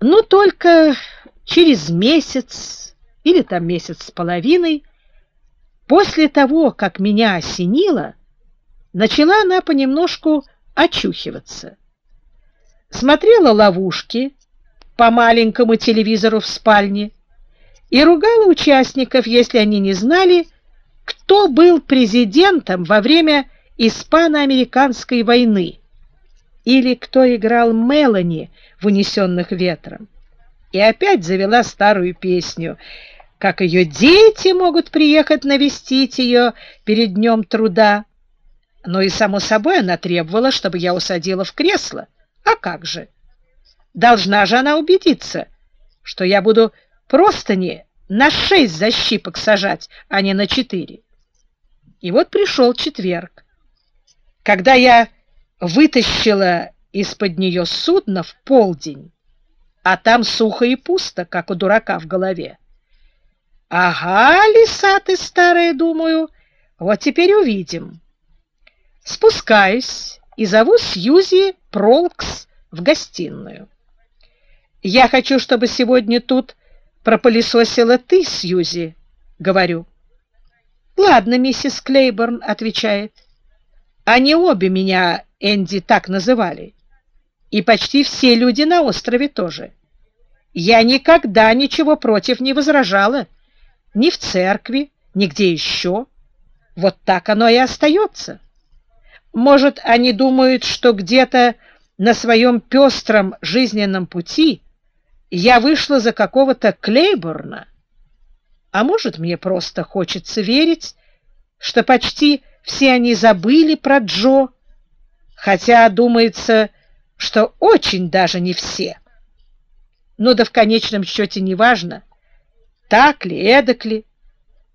Но только через месяц или там месяц с половиной, после того, как меня осенило, начала она понемножку очухиваться. Смотрела ловушки по маленькому телевизору в спальне и ругала участников, если они не знали, кто был президентом во время Испано-Американской войны или кто играл Мелани в «Унесенных ветром». И опять завела старую песню, как ее дети могут приехать навестить ее перед днем труда. Но и, само собой, она требовала, чтобы я усадила в кресло. А как же? Должна же она убедиться, что я буду просто не на шесть защипок сажать, а не на четыре. И вот пришел четверг. Когда я вытащила из-под нее судно в полдень, а там сухо и пусто, как у дурака в голове. Ага, лиса ты старая, думаю, вот теперь увидим. Спускаюсь и зову Сьюзи Пролкс в гостиную. Я хочу, чтобы сегодня тут пропылесосила ты, Сьюзи, говорю. Ладно, миссис Клейборн, отвечает. Они обе меня, Энди, так называли. И почти все люди на острове тоже. Я никогда ничего против не возражала. Ни в церкви, ни где еще. Вот так оно и остается. Может, они думают, что где-то на своем пестром жизненном пути я вышла за какого-то Клейборна? А может, мне просто хочется верить, что почти все они забыли про Джо, хотя, думается, что очень даже не все. Но да в конечном счете не важно, так ли, эдак ли.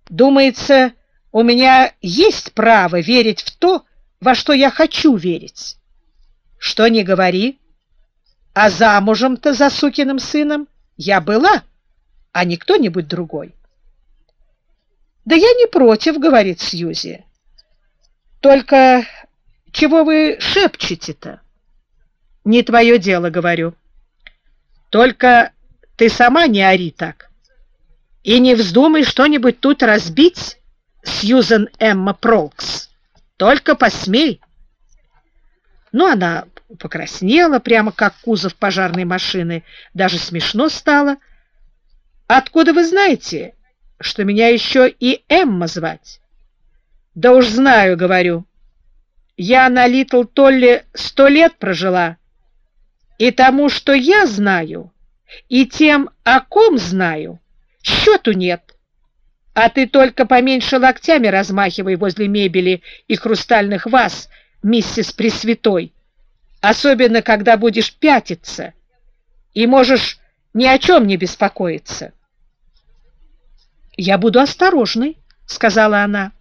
Думается, у меня есть право верить в то, во что я хочу верить. Что не говори, а замужем-то за сукиным сыном я была, а не кто-нибудь другой. «Да я не против», — говорит Сьюзи. «Только чего вы шепчете-то?» «Не твое дело», — говорю. «Только ты сама не ори так. И не вздумай что-нибудь тут разбить, Сьюзен Эмма Пролкс. Только посмей». Ну, она покраснела, прямо как кузов пожарной машины. Даже смешно стало. «Откуда вы знаете?» что меня еще и Эмма звать. Да уж знаю, говорю. Я на Литл Толле сто лет прожила, и тому, что я знаю, и тем, о ком знаю, счету нет. А ты только поменьше локтями размахивай возле мебели и хрустальных ваз, миссис Пресвятой, особенно когда будешь пятиться, и можешь ни о чем не беспокоиться. «Я буду осторожной», — сказала она.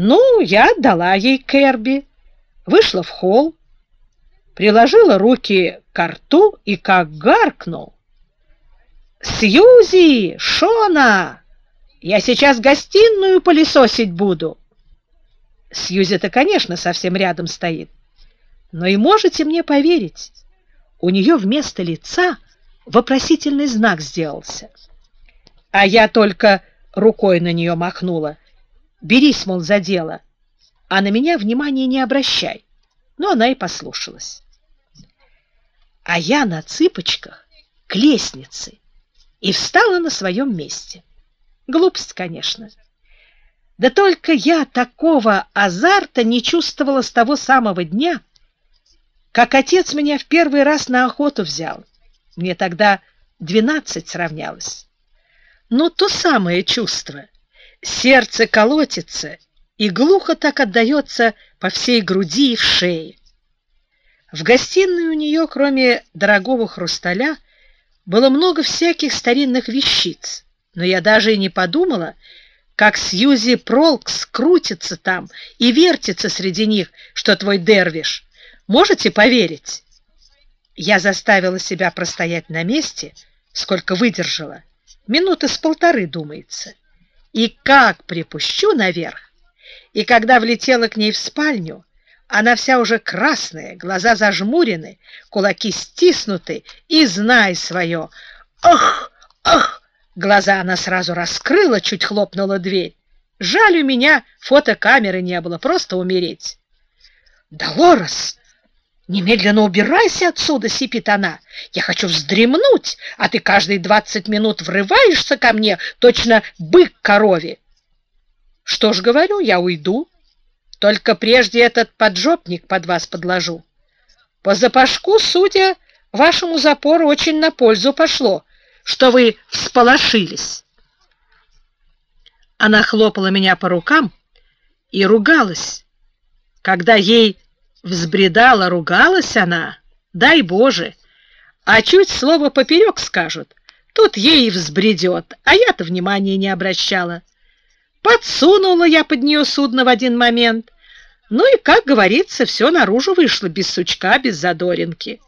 Ну, я отдала ей Керби, вышла в холл, приложила руки к рту и как гаркнул. «Сьюзи! Шона! Я сейчас гостиную пылесосить буду!» Сьюзи-то, конечно, совсем рядом стоит. Но и можете мне поверить, у нее вместо лица вопросительный знак сделался а я только рукой на нее махнула. Берись, мол, за дело, а на меня внимания не обращай. Но она и послушалась. А я на цыпочках к лестнице и встала на своем месте. Глупость, конечно. Да только я такого азарта не чувствовала с того самого дня, как отец меня в первый раз на охоту взял. Мне тогда двенадцать сравнялось но то самое чувство. Сердце колотится и глухо так отдается по всей груди и в шее. В гостиной у нее, кроме дорогого хрусталя, было много всяких старинных вещиц, но я даже и не подумала, как Сьюзи Пролкс крутится там и вертится среди них, что твой дервиш. Можете поверить? Я заставила себя простоять на месте, сколько выдержала, минуты с полторы, думается. И как припущу наверх, и когда влетела к ней в спальню, Она вся уже красная, глаза зажмурены, кулаки стиснуты, и знай свое. Ах, ах! Глаза она сразу раскрыла, чуть хлопнула дверь. Жаль, у меня фотокамеры не было, просто умереть. «Долорес, немедленно убирайся отсюда!» — сипит она. «Я хочу вздремнуть, а ты каждые двадцать минут врываешься ко мне, точно бык корове!» «Что ж, говорю, я уйду. Только прежде этот поджопник под вас подложу. По запашку, судя, вашему запору очень на пользу пошло, что вы всполошились». Она хлопала меня по рукам и ругалась. Когда ей взбредала, ругалась она, дай Боже, а чуть слово поперек скажут, тут ей и взбредет, а я-то внимания не обращала. Подсунула я под нее судно в один момент, ну и, как говорится, все наружу вышло, без сучка, без задоринки.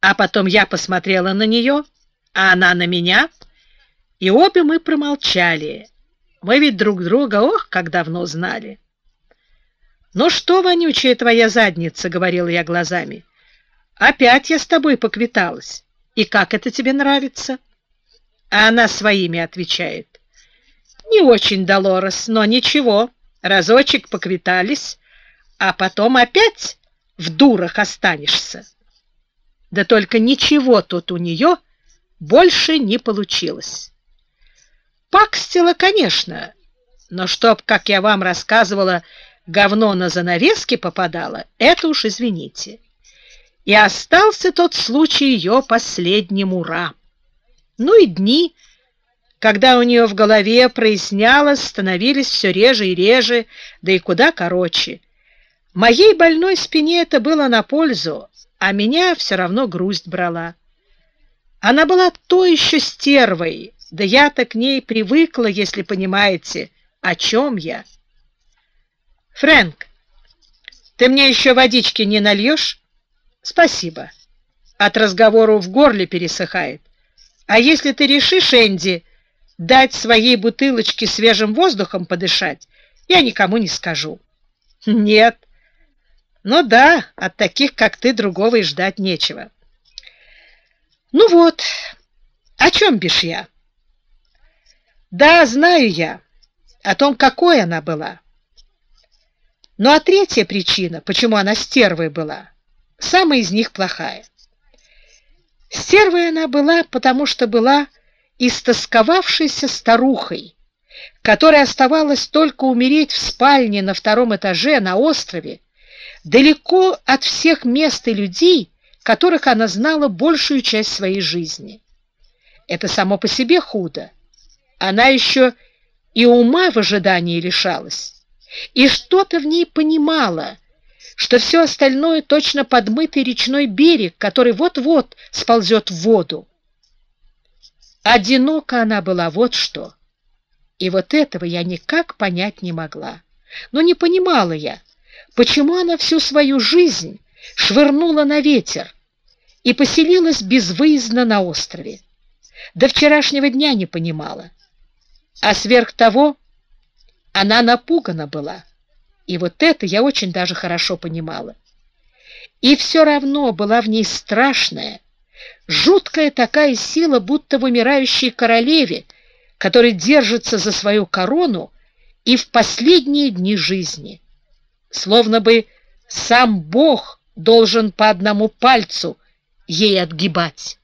А потом я посмотрела на нее, а она на меня, и обе мы промолчали. Мы ведь друг друга, ох, как давно знали. «Ну что, вонючая твоя задница?» — говорила я глазами. «Опять я с тобой поквиталась. И как это тебе нравится?» А она своими отвечает. «Не очень, Долорес, но ничего. Разочек поквитались, а потом опять в дурах останешься». Да только ничего тут у нее больше не получилось. Пакстила, конечно, но чтоб, как я вам рассказывала, говно на занавески попадало, это уж извините. И остался тот случай ее последним ура. Ну и дни, когда у нее в голове прояснялось, становились все реже и реже, да и куда короче. Моей больной спине это было на пользу, а меня все равно грусть брала. Она была то еще стервой, да я-то к ней привыкла, если понимаете, о чем я. Фрэнк, ты мне еще водички не нальешь? Спасибо. От разговора в горле пересыхает. А если ты решишь, Энди, дать своей бутылочке свежим воздухом подышать, я никому не скажу. Нет. Ну да, от таких, как ты, другого и ждать нечего. Ну вот, о чем бишь я? Да, знаю я о том, какой она была. Ну а третья причина, почему она стервой была, самая из них плохая. Стервой она была, потому что была истосковавшейся старухой, которой оставалось только умереть в спальне на втором этаже на острове, далеко от всех мест и людей, которых она знала большую часть своей жизни. Это само по себе худо. Она еще и ума в ожидании лишалась и что-то в ней понимала, что все остальное точно подмытый речной берег, который вот-вот сползет в воду. Одинока она была, вот что. И вот этого я никак понять не могла. Но не понимала я, почему она всю свою жизнь швырнула на ветер и поселилась безвыездно на острове. До вчерашнего дня не понимала. А сверх того она напугана была, и вот это я очень даже хорошо понимала. И все равно была в ней страшная, жуткая такая сила, будто в умирающей королеве, которая держится за свою корону и в последние дни жизни. Словно бы сам Бог должен по одному пальцу ей отгибать.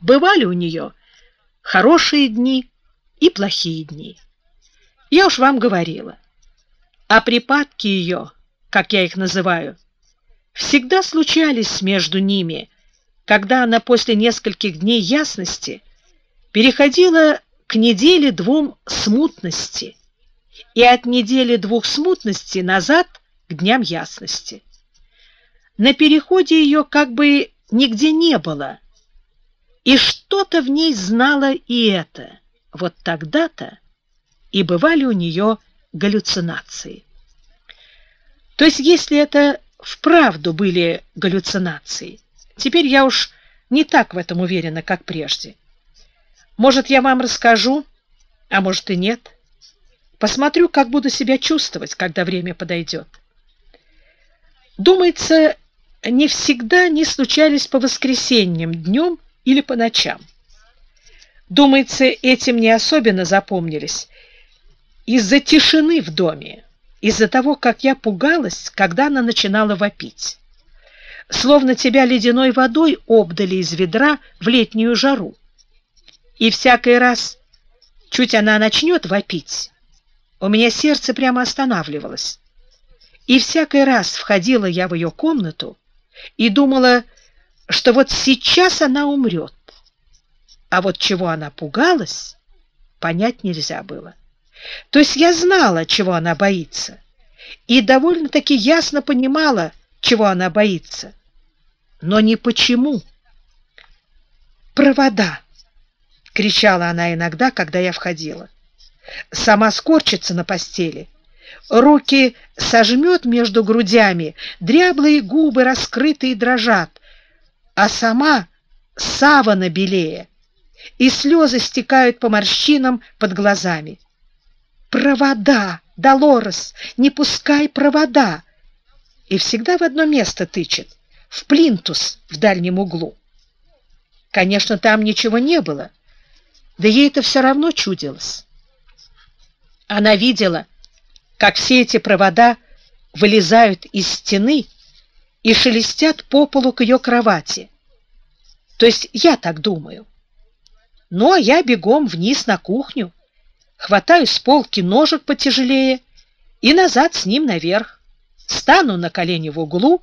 Бывали у нее хорошие дни и плохие дни. Я уж вам говорила. А припадки ее, как я их называю, всегда случались между ними, когда она после нескольких дней ясности переходила к неделе двум смутности и от недели двух смутности назад к дням ясности. На переходе ее как бы нигде не было, и что-то в ней знало и это. Вот тогда-то и бывали у нее галлюцинации. То есть, если это вправду были галлюцинации, теперь я уж не так в этом уверена, как прежде. Может, я вам расскажу, а может и нет. Посмотрю, как буду себя чувствовать, когда время подойдет. Думается, не всегда они случались по воскресеньям, днем или по ночам. Думается, этим не особенно запомнились. Из-за тишины в доме, из-за того, как я пугалась, когда она начинала вопить. Словно тебя ледяной водой обдали из ведра в летнюю жару. И всякий раз, чуть она начнет вопить, у меня сердце прямо останавливалось. И всякий раз входила я в ее комнату и думала, что вот сейчас она умрет. А вот чего она пугалась, понять нельзя было. То есть я знала, чего она боится, и довольно-таки ясно понимала, чего она боится, но не почему. «Провода!» — кричала она иногда, когда я входила. Сама скорчится на постели, руки сожмет между грудями, дряблые губы раскрытые дрожат, а сама савана белее, и слезы стекают по морщинам под глазами. «Провода! Долорес! Не пускай провода!» И всегда в одно место тычет, в плинтус в дальнем углу. Конечно, там ничего не было, да ей это все равно чудилось. Она видела, как все эти провода вылезают из стены и шелестят по полу к ее кровати. То есть я так думаю. Ну, а я бегом вниз на кухню, хватаю с полки ножик потяжелее и назад с ним наверх. Стану на колени в углу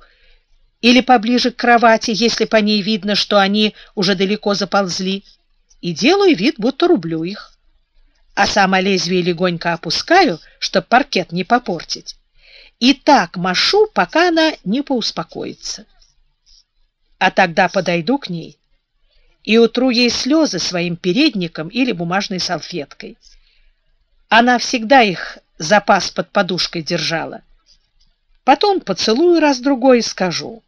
или поближе к кровати, если по ней видно, что они уже далеко заползли, и делаю вид, будто рублю их. А сама лезвие легонько опускаю, чтобы паркет не попортить. И так машу, пока она не поуспокоится. А тогда подойду к ней и утру ей слезы своим передником или бумажной салфеткой. Она всегда их запас под подушкой держала. Потом поцелую раз-другой и скажу.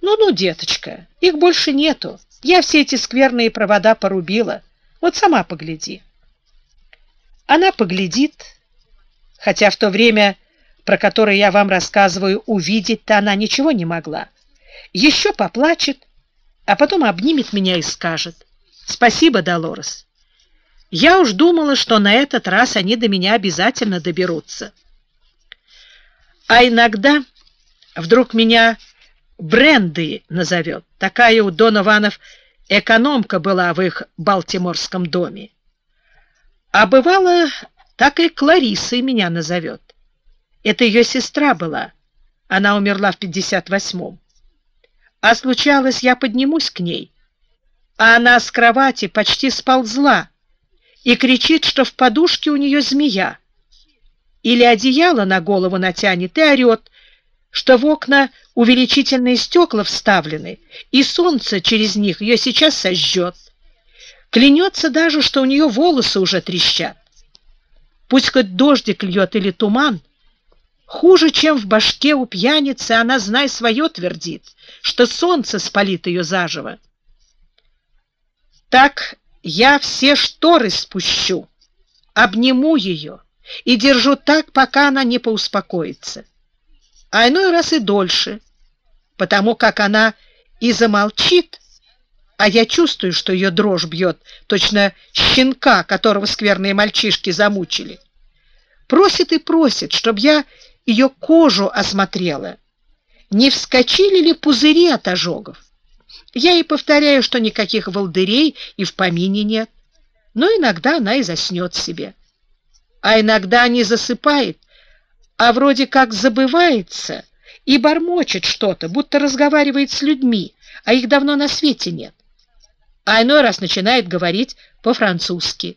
«Ну-ну, деточка, их больше нету. Я все эти скверные провода порубила. Вот сама погляди». Она поглядит, хотя в то время, про которое я вам рассказываю, увидеть-то она ничего не могла. Еще поплачет, а потом обнимет меня и скажет «Спасибо, Долорес». Я уж думала, что на этот раз они до меня обязательно доберутся. А иногда вдруг меня Бренды назовет. Такая у Донованов экономка была в их балтиморском доме. А бывало, так и Клариссой меня назовет. Это ее сестра была. Она умерла в 58-м. А случалось, я поднимусь к ней, а она с кровати почти сползла и кричит, что в подушке у нее змея. Или одеяло на голову натянет и орет, что в окна увеличительные стекла вставлены, и солнце через них ее сейчас сожжет. Клянется даже, что у нее волосы уже трещат. Пусть хоть дождик льет или туман, Хуже, чем в башке у пьяницы, она, знай, свое твердит, что солнце спалит ее заживо. Так я все шторы спущу, обниму ее и держу так, пока она не поуспокоится. А иной раз и дольше, потому как она и замолчит, а я чувствую, что ее дрожь бьет, точно щенка, которого скверные мальчишки замучили. Просит и просит, чтобы я ее кожу осмотрела, не вскочили ли пузыри от ожогов. Я ей повторяю, что никаких волдырей и в помине нет, но иногда она и заснет себе. А иногда не засыпает, а вроде как забывается и бормочет что-то, будто разговаривает с людьми, а их давно на свете нет. А иной раз начинает говорить по-французски.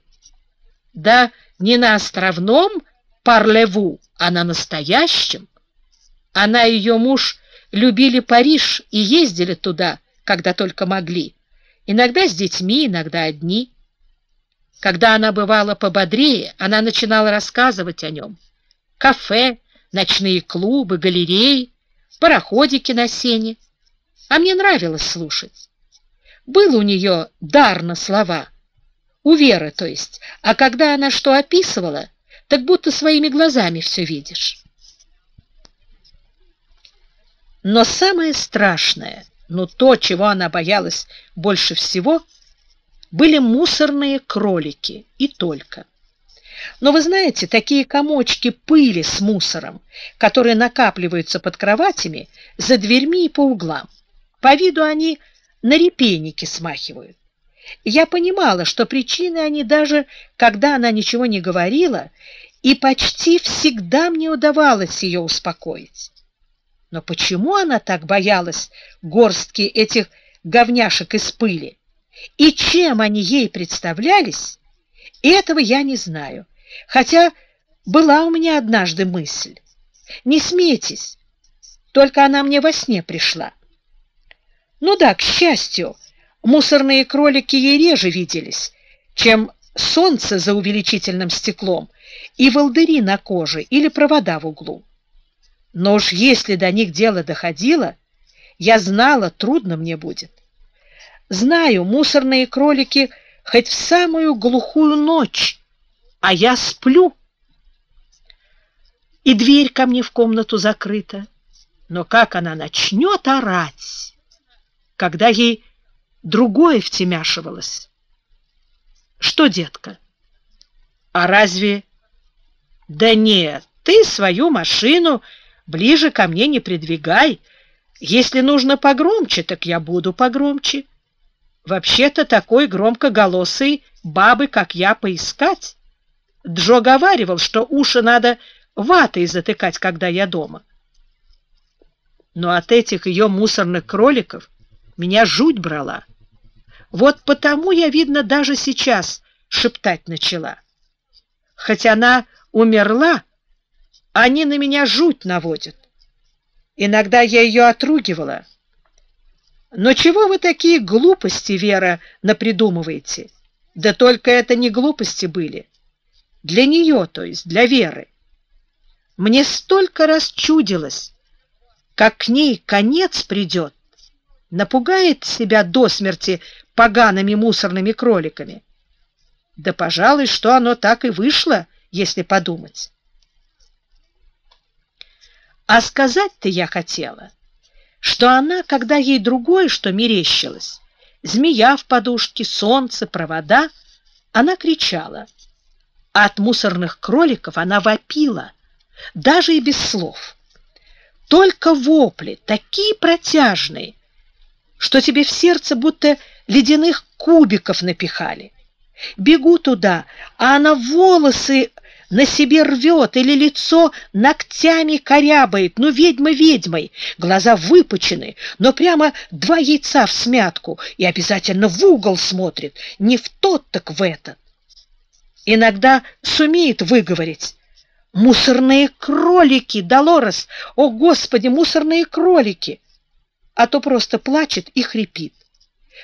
Да не на островном парлеву, а на настоящем. Она и ее муж любили Париж и ездили туда, когда только могли. Иногда с детьми, иногда одни. Когда она бывала пободрее, она начинала рассказывать о нем. Кафе, ночные клубы, галереи, пароходики на сене. А мне нравилось слушать. Был у нее дар на слова, у Веры, то есть, а когда она что описывала, так будто своими глазами все видишь. Но самое страшное, ну то, чего она боялась больше всего, были мусорные кролики и только. Но вы знаете, такие комочки пыли с мусором, которые накапливаются под кроватями, за дверьми и по углам. По виду они на репейники смахивают. Я понимала, что причины они даже, когда она ничего не говорила, и почти всегда мне удавалось ее успокоить. Но почему она так боялась горстки этих говняшек из пыли? И чем они ей представлялись, этого я не знаю. Хотя была у меня однажды мысль. Не смейтесь, только она мне во сне пришла. Ну да, к счастью, мусорные кролики ей реже виделись, чем солнце за увеличительным стеклом и волдыри на коже или провода в углу. Но уж если до них дело доходило, я знала, трудно мне будет. Знаю, мусорные кролики хоть в самую глухую ночь, а я сплю. И дверь ко мне в комнату закрыта. Но как она начнет орать, когда ей другое втемяшивалось? Что, детка? А разве... Да нет, ты свою машину ближе ко мне не придвигай. Если нужно погромче, так я буду погромче. Вообще-то такой громкоголосый бабы, как я, поискать. Джо говаривал, что уши надо ватой затыкать, когда я дома. Но от этих ее мусорных кроликов меня жуть брала. Вот потому я, видно, даже сейчас шептать начала. Хоть она умерла, они на меня жуть наводят. Иногда я ее отругивала. Но чего вы такие глупости, Вера, напридумываете? Да только это не глупости были. Для нее, то есть, для Веры. Мне столько раз чудилось, как к ней конец придет, напугает себя до смерти погаными мусорными кроликами. Да, пожалуй, что оно так и вышло, если подумать. А сказать-то я хотела, что она, когда ей другое что мерещилось, змея в подушке, солнце, провода, она кричала. А от мусорных кроликов она вопила, даже и без слов. Только вопли, такие протяжные, что тебе в сердце будто ледяных кубиков напихали. Бегу туда, а она волосы на себе рвет или лицо ногтями корябает, ну, ведьма ведьмой, глаза выпучены, но прямо два яйца в смятку и обязательно в угол смотрит, не в тот, так в этот. Иногда сумеет выговорить. «Мусорные кролики, Долорес! О, Господи, мусорные кролики!» А то просто плачет и хрипит.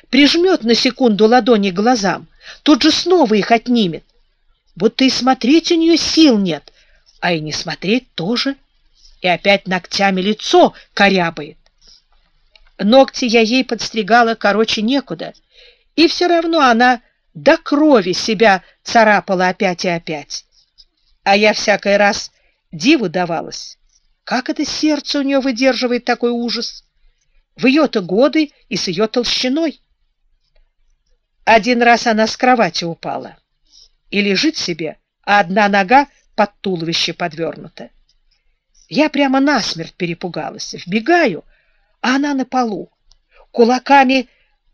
Прижмет на секунду ладони к глазам, тут же снова их отнимет будто и смотреть у нее сил нет, а и не смотреть тоже. И опять ногтями лицо корябает. Ногти я ей подстригала короче некуда, и все равно она до крови себя царапала опять и опять. А я всякий раз диву давалась. Как это сердце у нее выдерживает такой ужас? В ее-то годы и с ее толщиной. Один раз она с кровати упала и лежит себе, а одна нога под туловище подвернута. Я прямо насмерть перепугалась. Вбегаю, а она на полу. Кулаками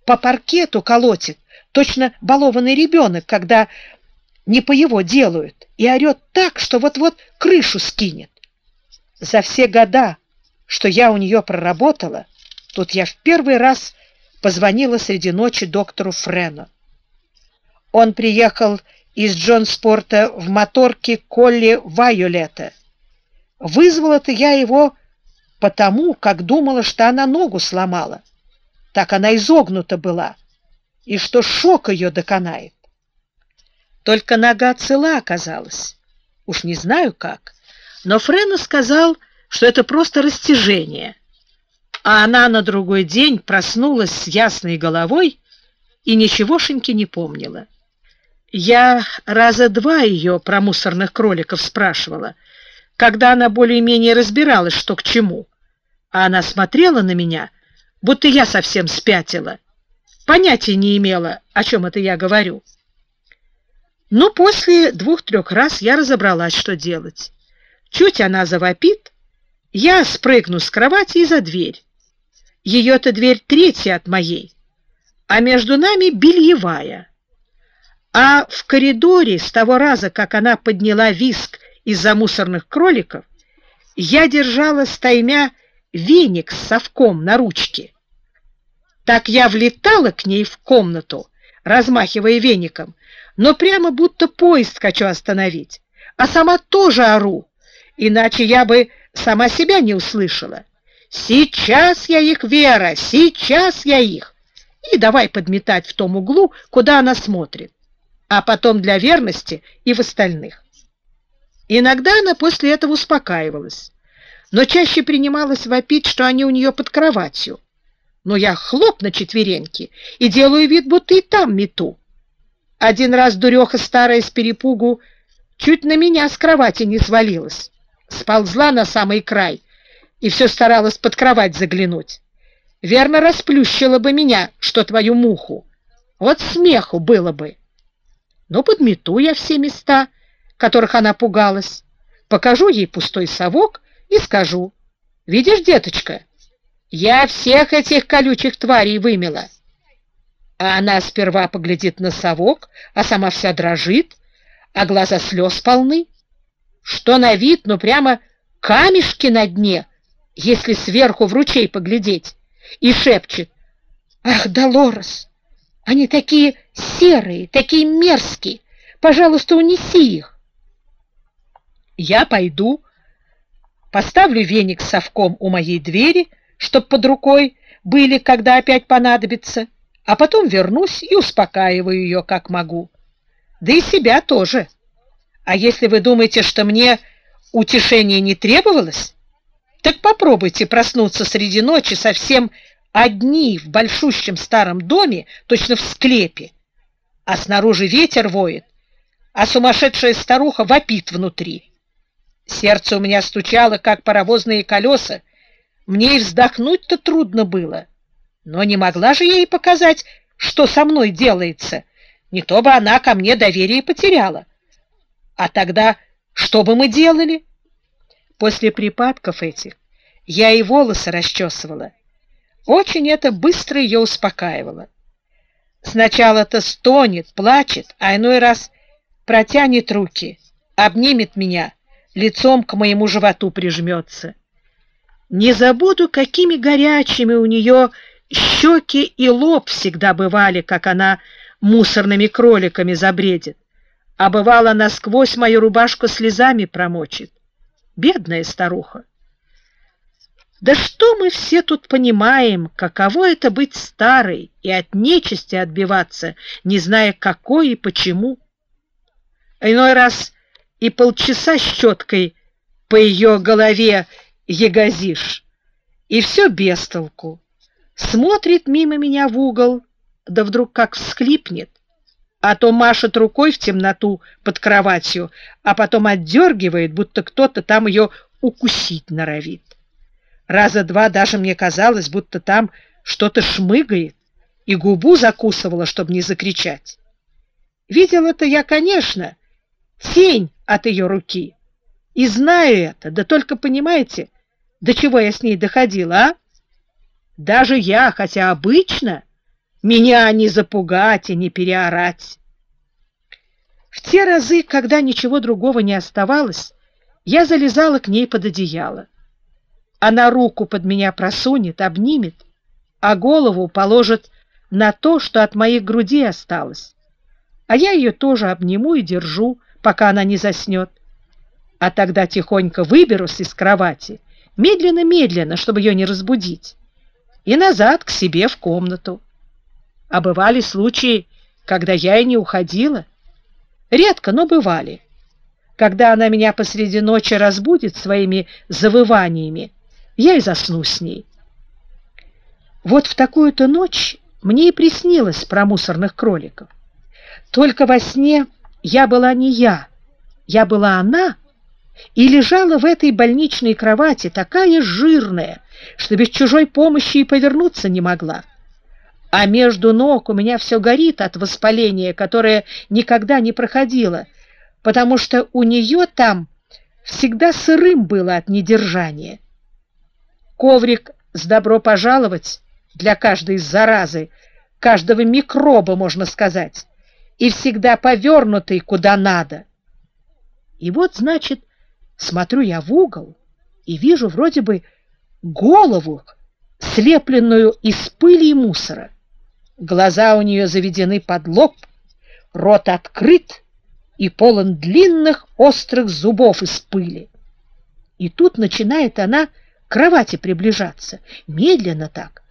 по паркету колотит, точно балованный ребенок, когда не по его делают, и орет так, что вот-вот крышу скинет. За все года, что я у нее проработала, тут я в первый раз позвонила среди ночи доктору Френу. Он приехал из Джонспорта в моторке Колли Вайолета. Вызвала-то я его потому, как думала, что она ногу сломала. Так она изогнута была, и что шок ее доконает. Только нога цела оказалась. Уж не знаю как, но Френа сказал, что это просто растяжение. А она на другой день проснулась с ясной головой и ничегошеньки не помнила. Я раза два ее про мусорных кроликов спрашивала, когда она более-менее разбиралась, что к чему. А она смотрела на меня, будто я совсем спятила. Понятия не имела, о чем это я говорю. Но после двух-трех раз я разобралась, что делать. Чуть она завопит, я спрыгну с кровати и за дверь. Ее-то дверь третья от моей, а между нами бельевая. А в коридоре с того раза, как она подняла виск из-за мусорных кроликов, я держала стаймя веник с совком на ручке. Так я влетала к ней в комнату, размахивая веником, но прямо будто поезд хочу остановить, а сама тоже ору, иначе я бы сама себя не услышала. «Сейчас я их, Вера, сейчас я их!» И давай подметать в том углу, куда она смотрит, а потом для верности и в остальных. Иногда она после этого успокаивалась, но чаще принималась вопить, что они у нее под кроватью. Но я хлоп на четвереньки и делаю вид, будто и там мету. Один раз дуреха старая с перепугу чуть на меня с кровати не свалилась. Сползла на самый край и все старалась под кровать заглянуть. Верно расплющила бы меня, что твою муху. Вот смеху было бы. Но подмету я все места, которых она пугалась. Покажу ей пустой совок и скажу. Видишь, деточка, я всех этих колючих тварей вымела. А она сперва поглядит на совок, а сама вся дрожит, а глаза слез полны. Что на вид, ну прямо камешки на дне, если сверху в ручей поглядеть, и шепчет. «Ах, Долорес, они такие серые, такие мерзкие, пожалуйста, унеси их». Я пойду, поставлю веник с совком у моей двери, чтоб под рукой были, когда опять понадобится, а потом вернусь и успокаиваю ее, как могу. Да и себя тоже. А если вы думаете, что мне утешение не требовалось, так попробуйте проснуться среди ночи совсем одни в большущем старом доме, точно в склепе, а снаружи ветер воет, а сумасшедшая старуха вопит внутри. Сердце у меня стучало, как паровозные колеса, мне и вздохнуть-то трудно было. Но не могла же я ей показать, что со мной делается. Не то бы она ко мне доверие потеряла. А тогда что бы мы делали? После припадков этих я и волосы расчесывала. Очень это быстро ее успокаивало. Сначала-то стонет, плачет, а иной раз протянет руки, обнимет меня, лицом к моему животу прижмется. Не забуду, какими горячими у нее Щеки и лоб всегда бывали, как она мусорными кроликами забредет, а бывало насквозь мою рубашку слезами промочит. Бедная старуха! Да что мы все тут понимаем, каково это быть старой и от нечисти отбиваться, не зная какой и почему? Иной раз и полчаса щеткой по ее голове ягозишь, и все без толку смотрит мимо меня в угол, да вдруг как всхлипнет, а то машет рукой в темноту под кроватью, а потом отдергивает, будто кто-то там ее укусить норовит. Раза два даже мне казалось, будто там что-то шмыгает, и губу закусывала, чтобы не закричать. Видел это я, конечно, тень от ее руки, и знаю это, да только понимаете, до чего я с ней доходила, а? Даже я, хотя обычно, меня не запугать и не переорать. В те разы, когда ничего другого не оставалось, я залезала к ней под одеяло. Она руку под меня просунет, обнимет, а голову положит на то, что от моих грудей осталось. А я ее тоже обниму и держу, пока она не заснет. А тогда тихонько выберусь из кровати, медленно-медленно, чтобы ее не разбудить и назад к себе в комнату. А бывали случаи, когда я и не уходила. Редко, но бывали. Когда она меня посреди ночи разбудит своими завываниями, я и засну с ней. Вот в такую-то ночь мне и приснилось про мусорных кроликов. Только во сне я была не я, я была она, и лежала в этой больничной кровати такая жирная, что без чужой помощи и повернуться не могла. А между ног у меня все горит от воспаления, которое никогда не проходило, потому что у нее там всегда сырым было от недержания. Коврик с «добро пожаловать» для каждой заразы, каждого микроба, можно сказать, и всегда повернутый куда надо. И вот, значит, смотрю я в угол и вижу вроде бы голову, слепленную из пыли и мусора. Глаза у нее заведены под лоб, рот открыт и полон длинных острых зубов из пыли. И тут начинает она к кровати приближаться, медленно так.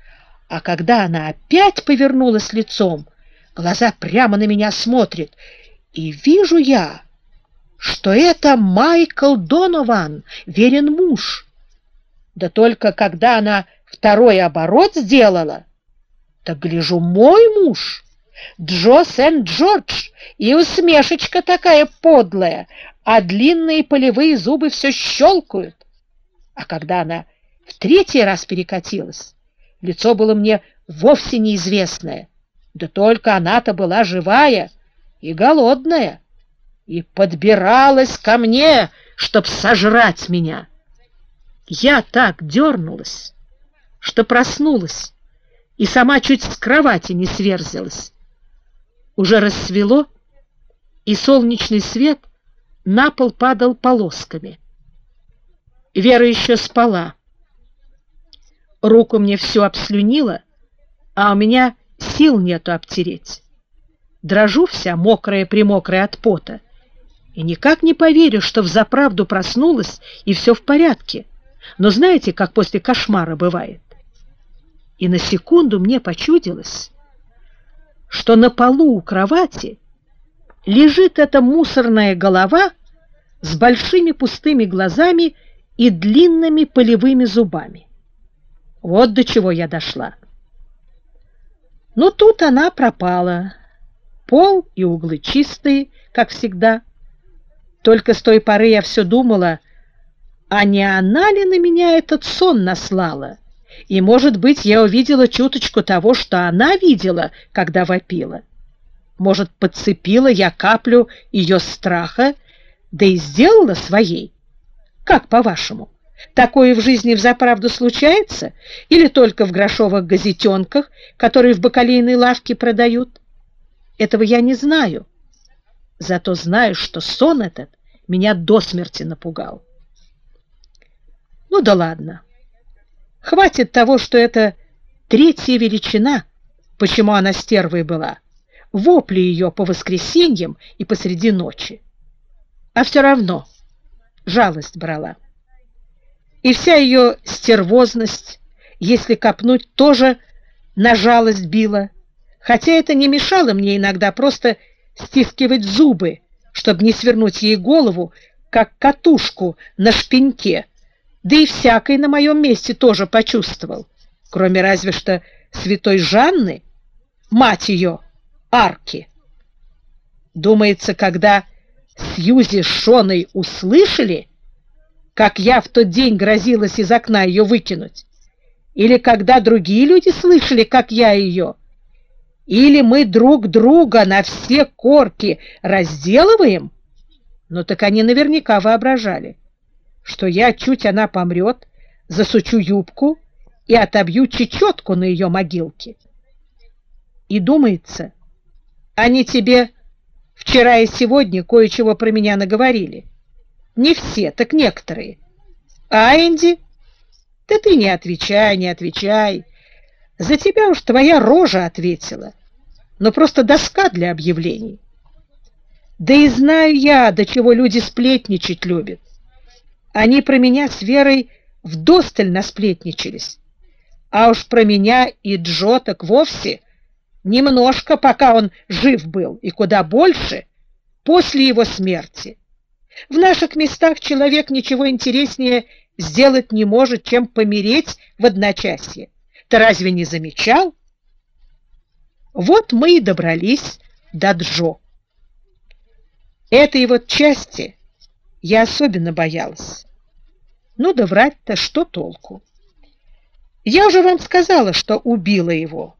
А когда она опять повернулась лицом, глаза прямо на меня смотрят, и вижу я, что это Майкл Донован, верен муж. Да только когда она второй оборот сделала, так гляжу, мой муж, Джо Сент-Джордж, и усмешечка такая подлая, а длинные полевые зубы все щелкают. А когда она в третий раз перекатилась, лицо было мне вовсе неизвестное, да только она-то была живая и голодная, и подбиралась ко мне, чтоб сожрать меня. Я так дернулась, что проснулась, и сама чуть с кровати не сверзилась. Уже рассвело, и солнечный свет на пол падал полосками. Вера еще спала. Руку мне все обслюнила, а у меня сил нету обтереть. Дрожу вся, мокрая-примокрая от пота, и никак не поверю, что взаправду проснулась, и все в порядке. Но знаете, как после кошмара бывает? и на секунду мне почудилось, что на полу у кровати лежит эта мусорная голова с большими пустыми глазами и длинными полевыми зубами. Вот до чего я дошла. Но тут она пропала. Пол и углы чистые, как всегда. Только с той поры я все думала, а не она ли на меня этот сон наслала? и, может быть, я увидела чуточку того, что она видела, когда вопила. Может, подцепила я каплю ее страха, да и сделала своей? Как, по-вашему, такое в жизни взаправду случается или только в грошовых газетенках, которые в бакалейной лавке продают? Этого я не знаю. Зато знаю, что сон этот меня до смерти напугал. Ну да ладно. Хватит того, что это третья величина, почему она стервой была, вопли ее по воскресеньям и посреди ночи. А все равно жалость брала. И вся ее стервозность, если копнуть, тоже на жалость била, хотя это не мешало мне иногда просто стискивать зубы, чтобы не свернуть ей голову, как катушку на шпеньке, да и всякой на моем месте тоже почувствовал, кроме разве что святой Жанны, мать ее, Арки. Думается, когда Сьюзи с Шоной услышали, как я в тот день грозилась из окна ее выкинуть, или когда другие люди слышали, как я ее, или мы друг друга на все корки разделываем, ну так они наверняка воображали что я, чуть она помрет, засучу юбку и отобью чечетку на ее могилке. И думается, они тебе вчера и сегодня кое-чего про меня наговорили. Не все, так некоторые. А Энди? Да ты не отвечай, не отвечай. За тебя уж твоя рожа ответила. Но просто доска для объявлений. Да и знаю я, до чего люди сплетничать любят. Они про меня с Верой вдосталь насплетничались. А уж про меня и Джо так вовсе немножко, пока он жив был, и куда больше после его смерти. В наших местах человек ничего интереснее сделать не может, чем помереть в одночасье. Ты разве не замечал? Вот мы и добрались до Джо. Этой вот части я особенно боялась. Ну да врать-то что толку? Я уже вам сказала, что убила его,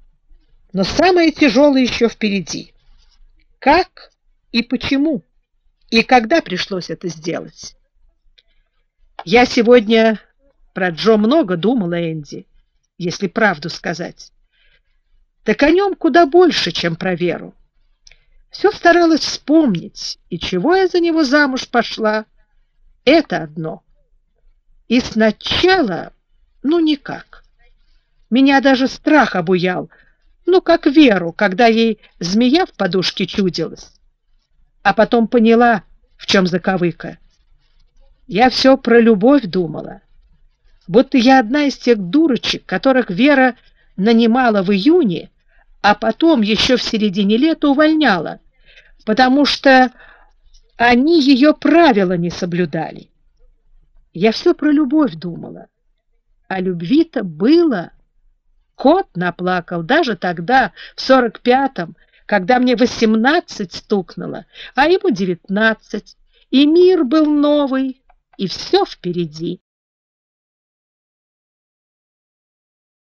но самое тяжелое еще впереди. Как и почему, и когда пришлось это сделать? Я сегодня про Джо много думала, Энди, если правду сказать. Так о нем куда больше, чем про Веру. Все старалась вспомнить, и чего я за него замуж пошла. Это одно. И сначала, ну, никак. Меня даже страх обуял, ну, как Веру, когда ей змея в подушке чудилась. А потом поняла, в чем заковыка. Я все про любовь думала. Будто я одна из тех дурочек, которых Вера нанимала в июне, а потом еще в середине лета увольняла, потому что они ее правила не соблюдали. Я все про любовь думала. А любви-то было. Кот наплакал даже тогда, в сорок пятом, когда мне восемнадцать стукнуло, а ему девятнадцать, и мир был новый, и все впереди.